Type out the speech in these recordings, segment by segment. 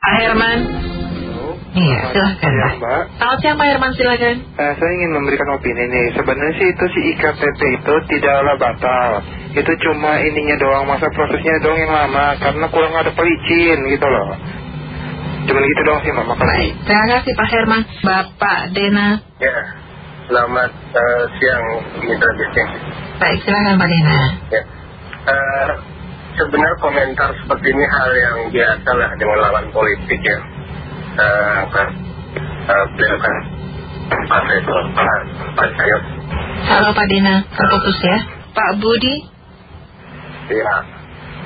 Pak Herman. Iya, silahkan Ya, Pak. Mbak. Selamat siang Pak Herman, silahkan. Eh, saya ingin memberikan opini nih. Sebenarnya sih itu si IKTP itu tidaklah batal. Itu cuma ininya doang, masa prosesnya doang yang lama. Karena kurang ada pelicin gitu loh. Cuman gitu doang sih Mbak, makasih. Baik, terima kasih Pak Herman. Bapak Dena. Ya, selamat eh, siang mitra bisnis. Baik, silahkan Pak Dena. Ya, Eh, sebenarnya komentar seperti ini hal yang biasa lah dengan lawan politik ya. Eh, beliau kan partai Golkar, Pak Sayot. Halo Pak Dena, terputus ya. Pak Budi. Ya,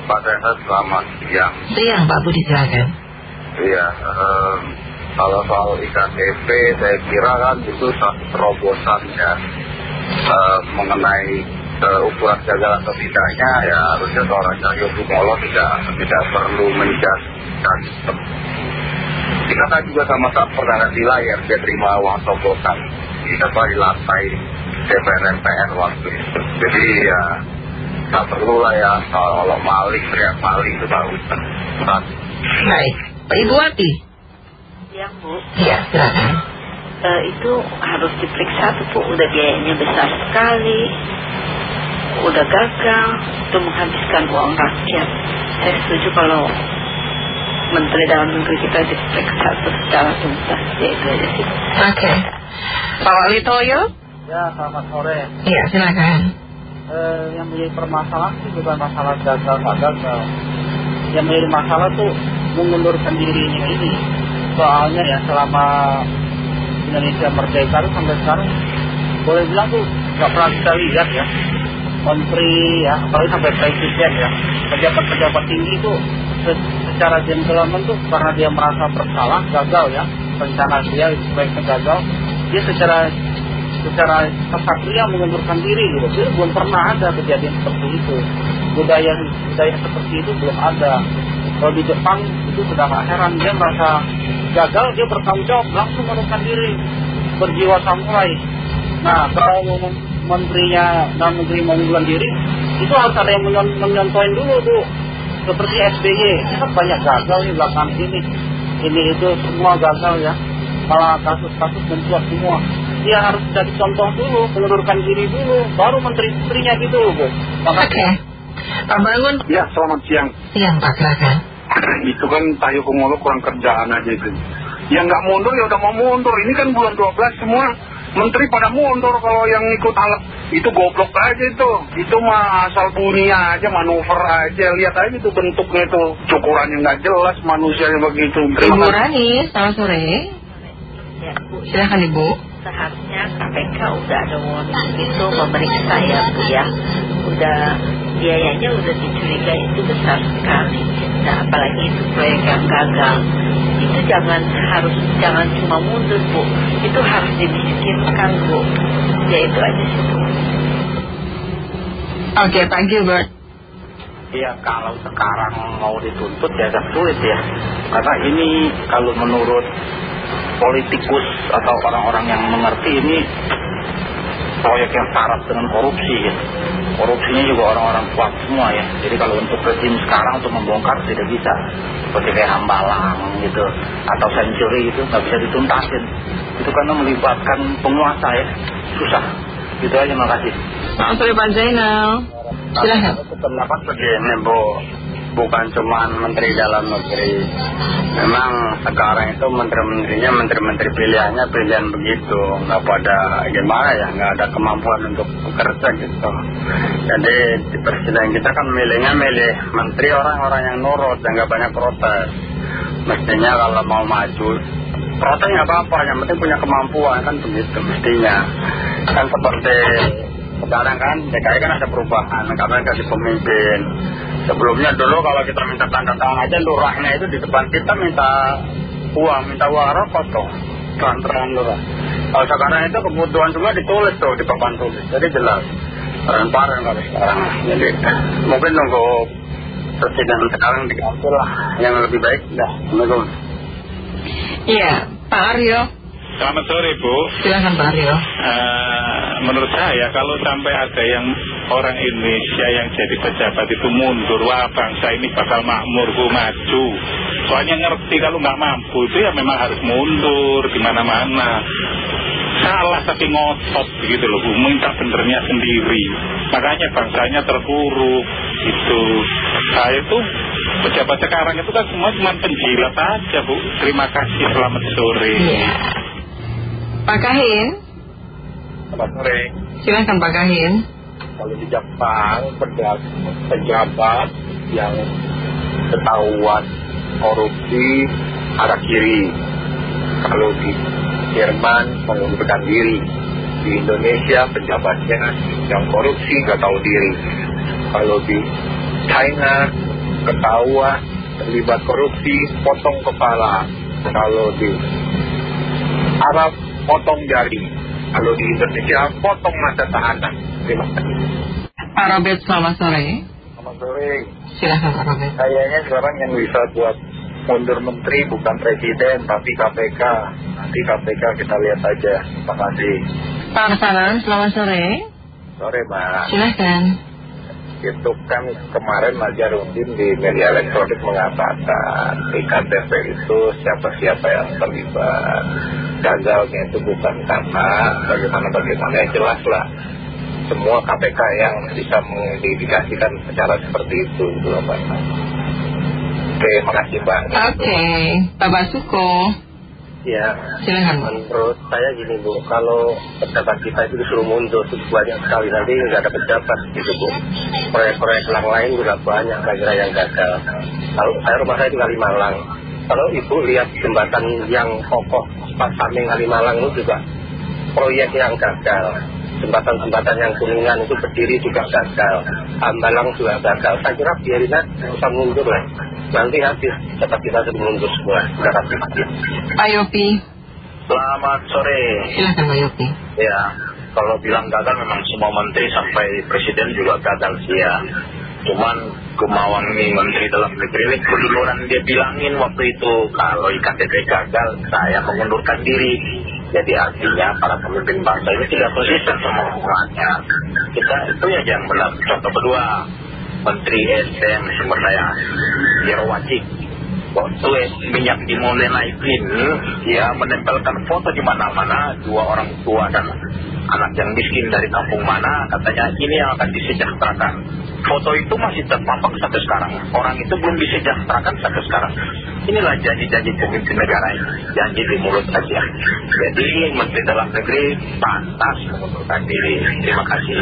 Pak Sayot selamat siang. Siang Pak Budi, silahkan. Iya, eh, kalau soal IKTP saya kira kan itu satu terobosan ya Eh, mengenai ukuran gagal atau tidaknya ya harusnya seorang Cahyo Kumolo tidak tidak perlu menjelaskan. Kita kan juga sama-sama pernah di layar dia terima uang sogokan di apa di lantai DPR MPR waktu itu. Jadi ya tak perlu lah ya kalau maling teriak maling itu baru Baik, Pak Ibu Wati. Ya Bu, Iya, silahkan. Eh, itu harus diperiksa tuh Bu, udah biayanya besar sekali, udah gagal, itu menghabiskan uang rakyat. Saya setuju kalau Menteri Dalam Negeri kita diperiksa secara tuntas, ya itu aja sih. Oke. Pak Wali Toyo. Ya, selamat sore. Iya, silahkan. Eh, yang menjadi permasalahan sih bukan masalah gagal nggak gagal. Yang menjadi masalah tuh mengundurkan dirinya ini. Soalnya ya selama Indonesia merdeka tuh sampai sekarang boleh bilang tuh nggak pernah kita lihat ya menteri ya. Apalagi sampai presiden ya. Pejabat-pejabat tinggi itu se- secara gentleman tuh karena dia merasa bersalah gagal ya. Rencana dia baiknya gagal. Dia secara secara kesatria mengundurkan diri gitu. Jadi belum pernah ada kejadian seperti itu. Budaya budaya seperti itu belum ada. Kalau di Jepang itu sudah nggak heran. Dia merasa gagal dia bertanggung jawab langsung mengundurkan diri. Berjiwa samurai. Nah kalau menterinya dalam negeri mengundurkan diri itu harus ada yang menyon- menyontohin dulu tuh seperti SBY kan banyak gagal nih belakang ini ini itu semua gagal ya malah kasus-kasus mencuat semua dia harus jadi contoh dulu mengundurkan diri dulu baru menteri-menterinya gitu loh Bu Oke. Pak Bangun. Ya, selamat siang. Siang Pak, silahkan. itu kan Cahyo Kumolo kurang kerjaan aja itu. Yang nggak mundur ya udah mau mundur. Ini kan bulan 12 semua menteri pada mundur kalau yang ikut alat itu goblok aja itu. Itu mah asal bunyi aja, manuver aja. Lihat aja tuh bentuknya itu. Cukurannya nggak jelas manusianya begitu. Ibu Terima kasih. Rani, selamat sore. Ya Bu, Silahkan Ibu. seharusnya KPK udah ada warning itu memeriksa ya Bu ya udah biayanya udah dicurigai itu besar sekali nah apalagi itu proyek yang gagal. Itu jangan harus jangan cuma mundur Bu. Itu harus dimiskinkan Bu. Ya itu aja sih Bu. Oke, Pak Gilbert. Iya kalau sekarang mau dituntut ya agak sulit ya. Karena ini kalau menurut politikus atau orang-orang yang mengerti ini proyek yang syarat dengan korupsi ya Korupsinya juga orang-orang kuat semua ya. Jadi kalau untuk rezim sekarang untuk membongkar tidak bisa. Seperti kayak Hambalang gitu Atau Century itu nggak bisa dituntasin. Itu karena melibatkan penguasa ya. Susah. Gitu aja makasih. Sore Pak Zainal. Silahkan. Aku pendapat begini Bu Bukan cuma Menteri Dalam Negeri. Memang sekarang itu Menteri-menterinya Menteri-menteri pilihannya Pilihan begitu. Nggak pada gimana ya nggak ada kemampuan untuk bekerja gitu. Jadi di persidangan kita kan milihnya Milih menteri orang-orang yang nurut Dan nggak banyak protes. Mestinya kalau mau maju Protes nggak apa-apa Yang penting punya kemampuan kan begitu mestinya. Kan seperti sekarang kan DKI kan ada perubahan karena kasih pemimpin sebelumnya dulu kalau kita minta tanda tangan aja lurahnya itu di depan kita minta uang minta uang rokok tuh. Terang-terang lurah kalau sekarang itu kebutuhan juga ditulis tuh di papan tulis. Jadi jelas. Transparan kalau sekarang. Jadi mungkin nunggu presiden sekarang diganti lah. Yang lebih baik dah. Assalamualaikum. Iya, Pak Aryo. Selamat sore Bu. Silahkan Pak Aryo. Eh, menurut saya kalau sampai ada yang orang Indonesia yang jadi pejabat itu mundur. Wah bangsa ini bakal makmur bu maju. Soalnya ngerti kalau nggak mampu itu ya memang harus mundur di mana-mana salah tapi ngotot gitu loh bu. Minta benernya sendiri. Makanya bangsanya terpuruk itu saya tuh pejabat sekarang itu kan semua cuma penjilat aja bu. Terima kasih selamat sore. Iya. Pak Kahin, Selamat sore. silakan Pak Kahin. Kalau di Jepang, pejabat, yang ketahuan korupsi arah kiri. Kalau di Jerman mengundurkan diri. Di Indonesia pejabatnya yang korupsi nggak tahu diri. Kalau di China ketahuan terlibat korupsi potong kepala. Kalau di Arab potong jari. Kalau di Indonesia potong mata tahanan. Terima kasih. Pak Robert, selamat sore. Selamat sore. Silakan Pak Robert. Kayaknya sekarang yang bisa buat mundur menteri bukan presiden tapi KPK. Nanti KPK kita lihat aja. Terima kasih. Pak Arsalan, selamat sore. Sore Mbak. Silakan. Itu kan kemarin Najarudin di media elektronik mengatakan di KTP itu siapa-siapa yang terlibat. Gagalnya itu bukan karena bagaimana-bagaimana yang jelas lah. Semua KPK yang bisa mengidentifikasikan secara seperti itu. Gitu loh, Mbak. Oke, makasih Mbak. Oke, Pak Basuko, Ya, silakan menurut saya gini Bu, kalau pejabat kita itu disuruh mundur itu banyak sekali nanti nggak ada pejabat gitu Bu. Proyek-proyek yang lain juga banyak kira-kira yang gagal. Kalau saya rumah saya di Kalimalang, kalau Ibu lihat jembatan yang kokoh pas samping Kalimalang itu juga proyek yang gagal. Jembatan-jembatan yang kuningan itu berdiri juga gagal. Ambalang juga gagal. Saya kira biarin aja, usah mundur lah. Nanti habis, tetap kita mundur semua. Udah habis. Pak Yopi, Selamat sore. silakan Pak Yopi. Ya, kalau bilang gagal memang semua menteri sampai presiden juga gagal sih ya. Cuman kemauan nih menteri dalam negeri ini keduluan dia bilangin waktu itu kalau IKTP gagal saya mengundurkan diri. Jadi artinya para pemimpin bangsa ini tidak konsisten sama hubungannya. Kita itu ya yang benar. Contoh kedua, Menteri SDM sumber daya Jero Wajib waktu minyak dimulai naikin ya menempelkan foto di mana-mana dua orang tua dan anak yang miskin dari kampung mana katanya ini yang akan disejahterakan. Foto itu masih terpampang sampai sekarang. Orang itu belum disejahterakan sampai sekarang. Inilah janji-janji pemimpin negara ini. Janji di mulut saja. Jadi menteri dalam negeri pantas mengundurkan diri. Terima kasih